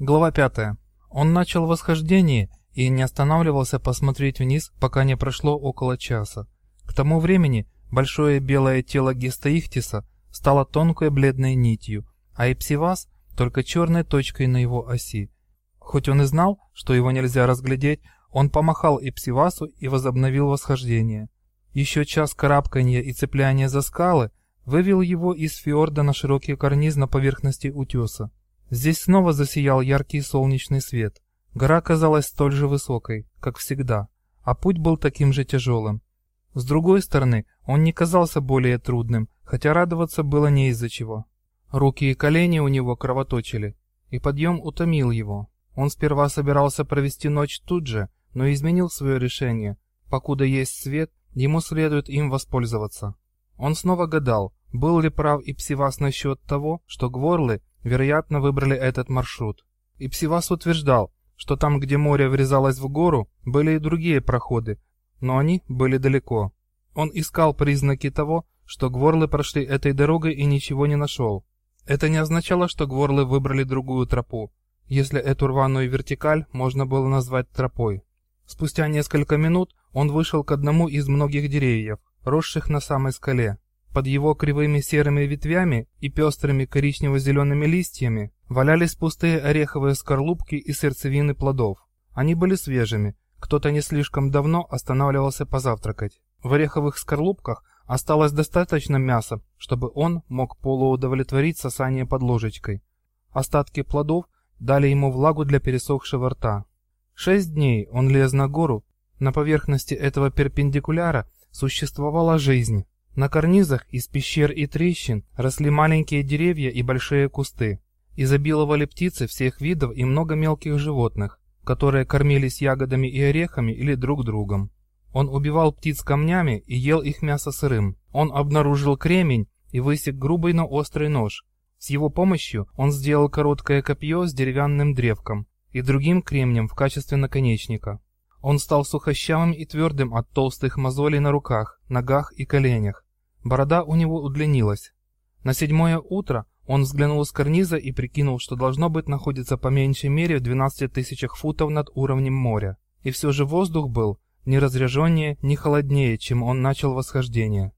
Глава 5. Он начал восхождение и не останавливался посмотреть вниз, пока не прошло около часа. К тому времени большое белое тело Гестаихтиса стало тонкой бледной нитью, а Эпсивас только черной точкой на его оси. Хоть он и знал, что его нельзя разглядеть, он помахал Эпсивасу и возобновил восхождение. Еще час карабканья и цепляния за скалы вывел его из фьорда на широкий карниз на поверхности утеса. Здесь снова засиял яркий солнечный свет. Гора казалась столь же высокой, как всегда, а путь был таким же тяжелым. С другой стороны, он не казался более трудным, хотя радоваться было не из-за чего. Руки и колени у него кровоточили, и подъем утомил его. Он сперва собирался провести ночь тут же, но изменил свое решение. Покуда есть свет, ему следует им воспользоваться. Он снова гадал, был ли прав Ипсивас насчет того, что гворлы вероятно, выбрали этот маршрут. И Псивас утверждал, что там, где море врезалось в гору, были и другие проходы, но они были далеко. Он искал признаки того, что гворлы прошли этой дорогой и ничего не нашел. Это не означало, что гворлы выбрали другую тропу, если эту рваную вертикаль можно было назвать тропой. Спустя несколько минут он вышел к одному из многих деревьев, росших на самой скале. Под его кривыми серыми ветвями и пестрыми коричнево-зелеными листьями валялись пустые ореховые скорлупки и сердцевины плодов. Они были свежими, кто-то не слишком давно останавливался позавтракать. В ореховых скорлупках осталось достаточно мяса, чтобы он мог полуудовлетворить сосание под ложечкой. Остатки плодов дали ему влагу для пересохшего рта. Шесть дней он лез на гору, на поверхности этого перпендикуляра существовала жизнь. На карнизах из пещер и трещин росли маленькие деревья и большие кусты. Изобиловали птицы всех видов и много мелких животных, которые кормились ягодами и орехами или друг другом. Он убивал птиц камнями и ел их мясо сырым. Он обнаружил кремень и высек грубый, но острый нож. С его помощью он сделал короткое копье с деревянным древком и другим кремнем в качестве наконечника. Он стал сухощавым и твердым от толстых мозолей на руках, ногах и коленях. Борода у него удлинилась. На седьмое утро он взглянул с карниза и прикинул, что должно быть находится по меньшей мере в 12 тысячах футов над уровнем моря. И все же воздух был ни разряженнее, ни холоднее, чем он начал восхождение.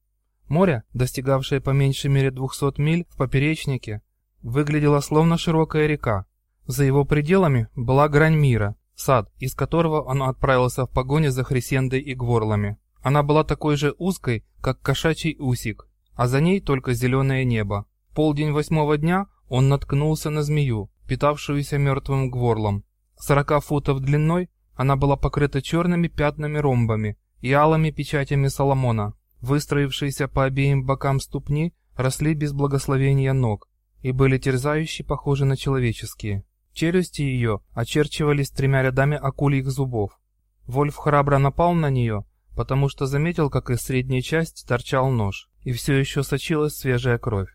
Море, достигавшее по меньшей мере 200 миль в поперечнике, выглядело словно широкая река. За его пределами была грань мира, сад, из которого он отправился в погоне за Хрисендой и Гворлами. Она была такой же узкой, как кошачий усик, а за ней только зеленое небо. полдень восьмого дня он наткнулся на змею, питавшуюся мертвым гворлом. Сорока футов длиной она была покрыта черными пятнами-ромбами и алыми печатями Соломона. Выстроившиеся по обеим бокам ступни росли без благословения ног и были терзающие, похожи на человеческие. Челюсти ее очерчивались тремя рядами акульих зубов. Вольф храбро напал на нее, потому что заметил, как из средней части торчал нож, и все еще сочилась свежая кровь.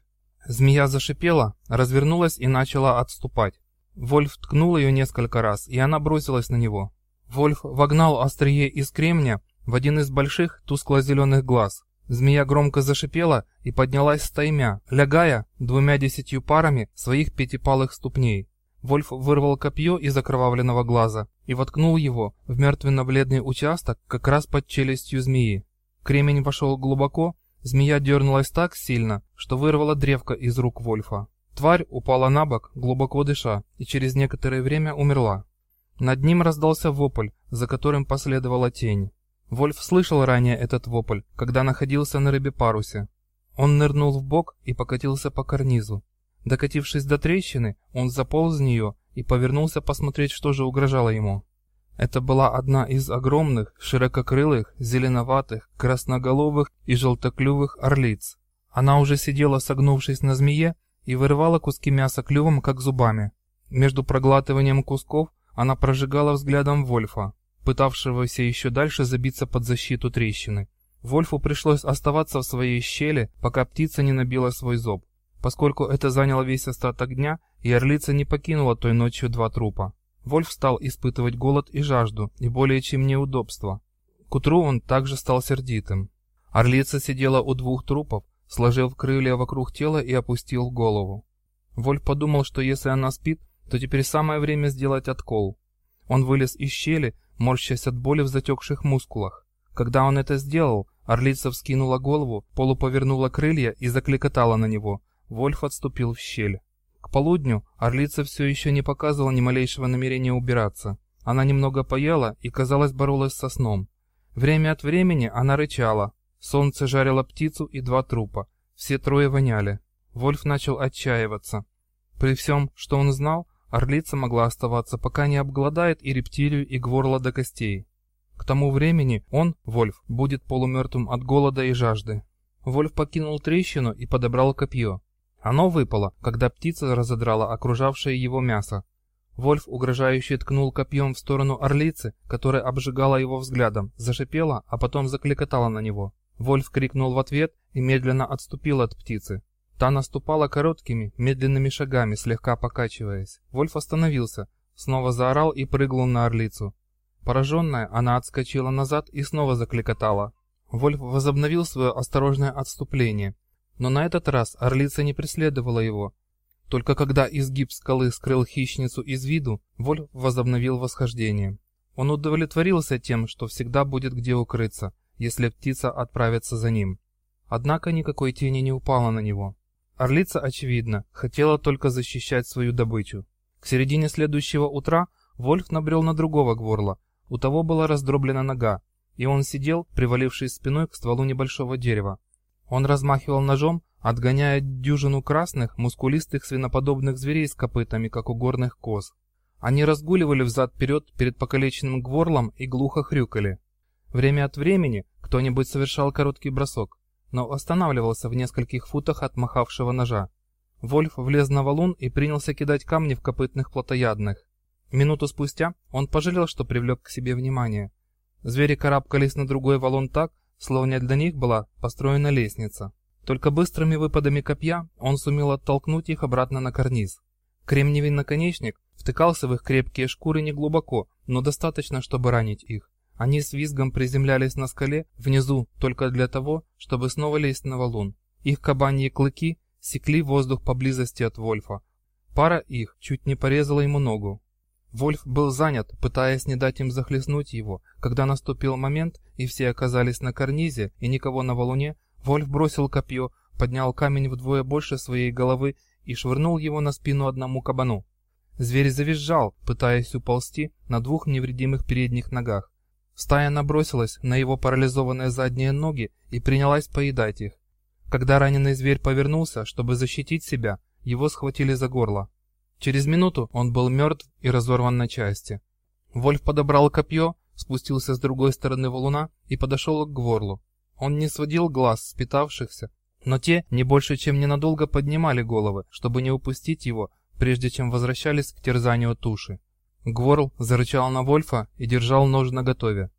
Змея зашипела, развернулась и начала отступать. Вольф ткнул ее несколько раз, и она бросилась на него. Вольф вогнал острие из кремня в один из больших тускло-зеленых глаз. Змея громко зашипела и поднялась стаймя, лягая двумя десятью парами своих пятипалых ступней. Вольф вырвал копье из окровавленного глаза и воткнул его в мертвенно-бледный участок как раз под челюстью змеи. Кремень вошел глубоко, змея дернулась так сильно, что вырвала древко из рук Вольфа. Тварь упала на бок, глубоко дыша, и через некоторое время умерла. Над ним раздался вопль, за которым последовала тень. Вольф слышал ранее этот вопль, когда находился на рыбе-парусе. Он нырнул в бок и покатился по карнизу. Докатившись до трещины, он заполз в нее и повернулся посмотреть, что же угрожало ему. Это была одна из огромных, ширококрылых, зеленоватых, красноголовых и желтоклювых орлиц. Она уже сидела, согнувшись на змее, и вырывала куски мяса клювом, как зубами. Между проглатыванием кусков она прожигала взглядом Вольфа, пытавшегося еще дальше забиться под защиту трещины. Вольфу пришлось оставаться в своей щели, пока птица не набила свой зоб. Поскольку это заняло весь остаток дня, и орлица не покинула той ночью два трупа. Вольф стал испытывать голод и жажду, и более чем неудобство. К утру он также стал сердитым. Орлица сидела у двух трупов, сложив крылья вокруг тела и опустил голову. Вольф подумал, что если она спит, то теперь самое время сделать откол. Он вылез из щели, морщась от боли в затекших мускулах. Когда он это сделал, орлица вскинула голову, полуповернула крылья и закликотала на него. Вольф отступил в щель. К полудню орлица все еще не показывала ни малейшего намерения убираться. Она немного поела и, казалось, боролась со сном. Время от времени она рычала. Солнце жарило птицу и два трупа. Все трое воняли. Вольф начал отчаиваться. При всем, что он знал, орлица могла оставаться, пока не обгладает и рептилию, и гворла до костей. К тому времени он, Вольф, будет полумертвым от голода и жажды. Вольф покинул трещину и подобрал копье. Оно выпало, когда птица разодрала окружавшее его мясо. Вольф угрожающе ткнул копьем в сторону орлицы, которая обжигала его взглядом, зашипела, а потом закликотала на него. Вольф крикнул в ответ и медленно отступил от птицы. Та наступала короткими, медленными шагами, слегка покачиваясь. Вольф остановился, снова заорал и прыгнул на орлицу. Пораженная, она отскочила назад и снова закликотала. Вольф возобновил свое осторожное отступление. Но на этот раз орлица не преследовала его. Только когда изгиб скалы скрыл хищницу из виду, Вольф возобновил восхождение. Он удовлетворился тем, что всегда будет где укрыться, если птица отправится за ним. Однако никакой тени не упало на него. Орлица, очевидно, хотела только защищать свою добычу. К середине следующего утра Вольф набрел на другого гворла. У того была раздроблена нога, и он сидел, привалившись спиной к стволу небольшого дерева. Он размахивал ножом, отгоняя дюжину красных, мускулистых свиноподобных зверей с копытами, как у горных коз. Они разгуливали взад-вперед перед покалеченным гворлом и глухо хрюкали. Время от времени кто-нибудь совершал короткий бросок но останавливался в нескольких футах от махавшего ножа. Вольф влез на валун и принялся кидать камни в копытных плотоядных. Минуту спустя он пожалел, что привлек к себе внимание. Звери карабкались на другой валун так, словно для них была построена лестница. Только быстрыми выпадами копья он сумел оттолкнуть их обратно на карниз. Кремниевый наконечник втыкался в их крепкие шкуры неглубоко, но достаточно, чтобы ранить их. Они с визгом приземлялись на скале внизу только для того, чтобы снова лезть на валун. Их кабаньи клыки секли воздух поблизости от Вольфа. Пара их чуть не порезала ему ногу. Вольф был занят, пытаясь не дать им захлестнуть его. Когда наступил момент, и все оказались на карнизе, и никого на валуне, Вольф бросил копье, поднял камень вдвое больше своей головы и швырнул его на спину одному кабану. Зверь завизжал, пытаясь уползти на двух невредимых передних ногах. Стая набросилась на его парализованные задние ноги и принялась поедать их. Когда раненый зверь повернулся, чтобы защитить себя, его схватили за горло. Через минуту он был мертв и разорван на части. Вольф подобрал копье, спустился с другой стороны валуна и подошел к горлу. Он не сводил глаз с питавшихся, но те не больше чем ненадолго поднимали головы, чтобы не упустить его, прежде чем возвращались к терзанию туши. Гворл зарычал на Вольфа и держал нож наготове.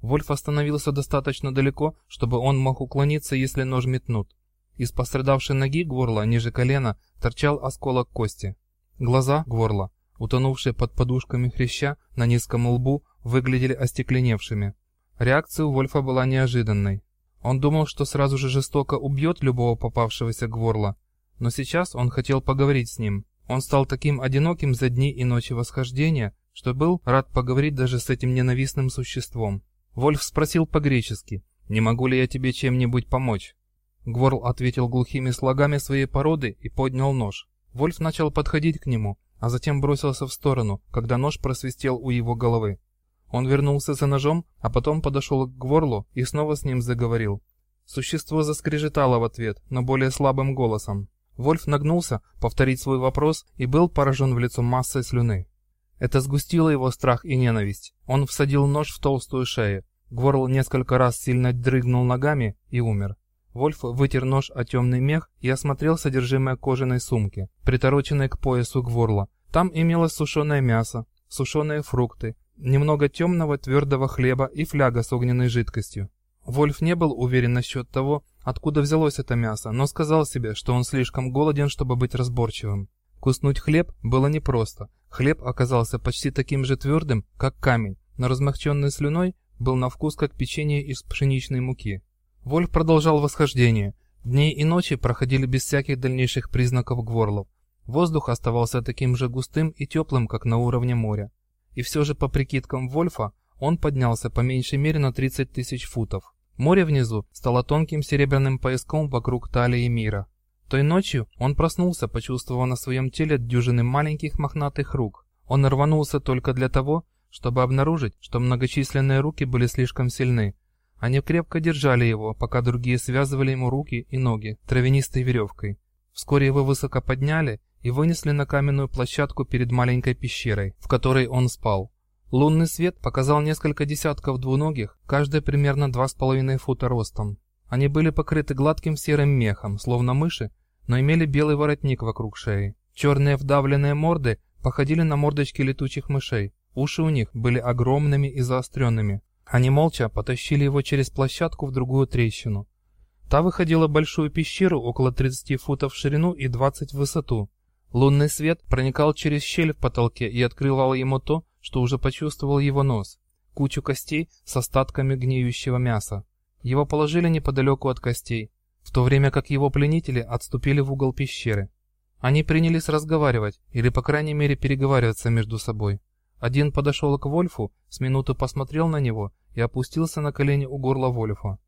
Вольф остановился достаточно далеко, чтобы он мог уклониться, если нож метнут. Из пострадавшей ноги Гворла ниже колена торчал осколок кости. Глаза Гворла, утонувшие под подушками хряща на низком лбу, выглядели остекленевшими. Реакция у Вольфа была неожиданной. Он думал, что сразу же жестоко убьет любого попавшегося Гворла, но сейчас он хотел поговорить с ним. Он стал таким одиноким за дни и ночи восхождения, что был рад поговорить даже с этим ненавистным существом. Вольф спросил по-гречески, «Не могу ли я тебе чем-нибудь помочь?» Гворл ответил глухими слогами своей породы и поднял нож. Вольф начал подходить к нему, а затем бросился в сторону, когда нож просвистел у его головы. Он вернулся за ножом, а потом подошел к Гворлу и снова с ним заговорил. Существо заскрежетало в ответ, но более слабым голосом. Вольф нагнулся повторить свой вопрос и был поражен в лицо массой слюны. Это сгустило его страх и ненависть. Он всадил нож в толстую шею. Гворл несколько раз сильно дрыгнул ногами и умер. Вольф вытер нож о темный мех и осмотрел содержимое кожаной сумки, притороченной к поясу Гворла. Там имелось сушеное мясо, сушеные фрукты, немного темного твердого хлеба и фляга с огненной жидкостью. Вольф не был уверен насчет того, откуда взялось это мясо, но сказал себе, что он слишком голоден, чтобы быть разборчивым. Куснуть хлеб было непросто. Хлеб оказался почти таким же твердым, как камень, но размягченный слюной был на вкус как печенье из пшеничной муки. Вольф продолжал восхождение. Дни и ночи проходили без всяких дальнейших признаков гворлов. Воздух оставался таким же густым и теплым, как на уровне моря. И все же, по прикидкам Вольфа, он поднялся по меньшей мере на 30 тысяч футов. Море внизу стало тонким серебряным пояском вокруг талии мира. Той ночью он проснулся, почувствовав на своем теле дюжины маленьких мохнатых рук. Он рванулся только для того, чтобы обнаружить, что многочисленные руки были слишком сильны. Они крепко держали его, пока другие связывали ему руки и ноги травянистой веревкой. Вскоре его высоко подняли и вынесли на каменную площадку перед маленькой пещерой, в которой он спал. Лунный свет показал несколько десятков двуногих, каждая примерно 2,5 фута ростом. Они были покрыты гладким серым мехом, словно мыши, но имели белый воротник вокруг шеи. Черные вдавленные морды походили на мордочки летучих мышей. Уши у них были огромными и заостренными. Они молча потащили его через площадку в другую трещину. Та выходила в большую пещеру около 30 футов в ширину и 20 в высоту. Лунный свет проникал через щель в потолке и открывал ему то, что уже почувствовал его нос. Кучу костей с остатками гниющего мяса. Его положили неподалеку от костей, в то время как его пленители отступили в угол пещеры. Они принялись разговаривать, или по крайней мере переговариваться между собой. Один подошел к Вольфу, с минуту посмотрел на него и опустился на колени у горла Вольфа.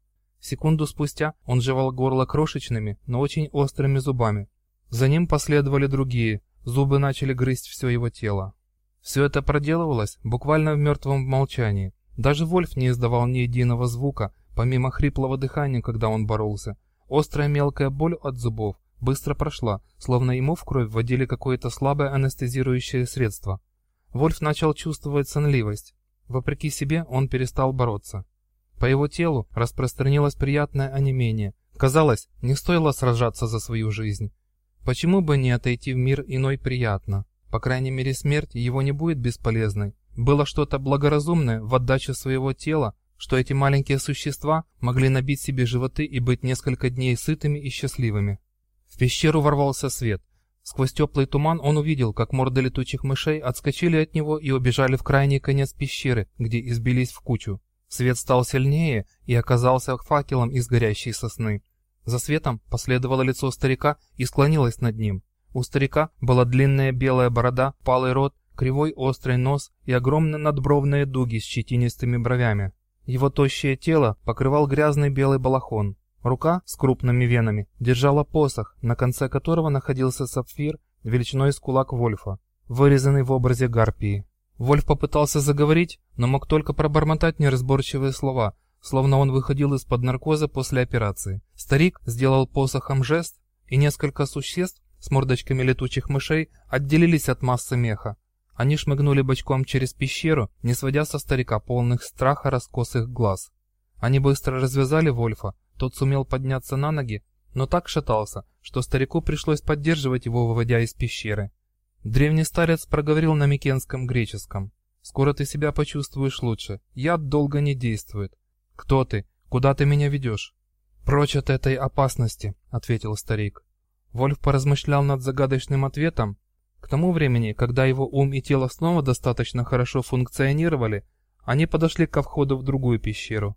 Секунду спустя он жевал горло крошечными, но очень острыми зубами. За ним последовали другие, зубы начали грызть все его тело. Все это проделывалось буквально в мертвом молчании. Даже Вольф не издавал ни единого звука, помимо хриплого дыхания, когда он боролся. Острая мелкая боль от зубов быстро прошла, словно ему в кровь вводили какое-то слабое анестезирующее средство. Вольф начал чувствовать сонливость. Вопреки себе он перестал бороться. По его телу распространилось приятное онемение. Казалось, не стоило сражаться за свою жизнь. Почему бы не отойти в мир иной приятно? По крайней мере, смерть его не будет бесполезной. Было что-то благоразумное в отдаче своего тела, что эти маленькие существа могли набить себе животы и быть несколько дней сытыми и счастливыми. В пещеру ворвался свет. Сквозь теплый туман он увидел, как морды летучих мышей отскочили от него и убежали в крайний конец пещеры, где избились в кучу. Свет стал сильнее и оказался факелом из горящей сосны. За светом последовало лицо старика и склонилось над ним. У старика была длинная белая борода, палый рот, кривой острый нос и огромные надбровные дуги с щетинистыми бровями. Его тощее тело покрывал грязный белый балахон. Рука с крупными венами держала посох, на конце которого находился сапфир величиной с кулак Вольфа, вырезанный в образе гарпии. Вольф попытался заговорить, но мог только пробормотать неразборчивые слова, словно он выходил из-под наркоза после операции. Старик сделал посохом жест, и несколько существ с мордочками летучих мышей отделились от массы меха. Они шмыгнули бочком через пещеру, не сводя со старика полных страха раскосых глаз. Они быстро развязали Вольфа, тот сумел подняться на ноги, но так шатался, что старику пришлось поддерживать его, выводя из пещеры. Древний старец проговорил на микенском греческом. «Скоро ты себя почувствуешь лучше. Яд долго не действует. Кто ты? Куда ты меня ведешь?» «Прочь от этой опасности», — ответил старик. Вольф поразмышлял над загадочным ответом. К тому времени, когда его ум и тело снова достаточно хорошо функционировали, они подошли ко входу в другую пещеру.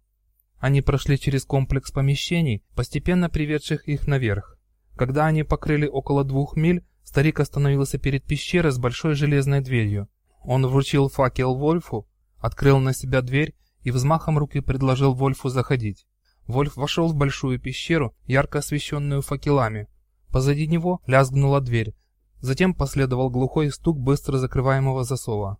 Они прошли через комплекс помещений, постепенно приведших их наверх. Когда они покрыли около двух миль, старик остановился перед пещерой с большой железной дверью. Он вручил факел Вольфу, открыл на себя дверь и взмахом руки предложил Вольфу заходить. Вольф вошел в большую пещеру, ярко освещенную факелами. Позади него лязгнула дверь. Затем последовал глухой стук быстро закрываемого засова.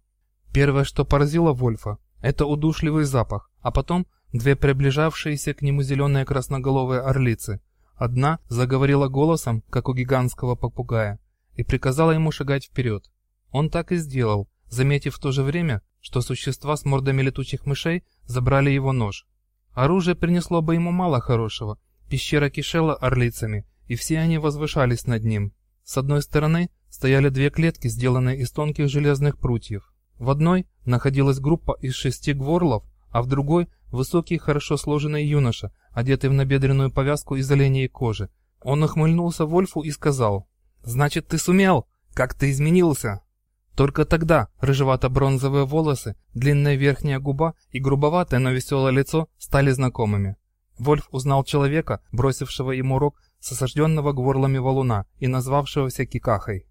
Первое, что поразило Вольфа, это удушливый запах, а потом две приближавшиеся к нему зеленые красноголовые орлицы. Одна заговорила голосом, как у гигантского попугая, и приказала ему шагать вперед. Он так и сделал, заметив в то же время, что существа с мордами летучих мышей забрали его нож. Оружие принесло бы ему мало хорошего. Пещера кишела орлицами, и все они возвышались над ним. С одной стороны стояли две клетки, сделанные из тонких железных прутьев. В одной находилась группа из шести гворлов, а в другой – высокий, хорошо сложенный юноша, одетый в набедренную повязку из оленей кожи. Он охмыльнулся Вольфу и сказал, «Значит, ты сумел? Как ты изменился?» Только тогда рыжевато-бронзовые волосы, длинная верхняя губа и грубоватое, но веселое лицо стали знакомыми. Вольф узнал человека, бросившего ему рог с осажденного гворлами валуна и назвавшегося Кикахой.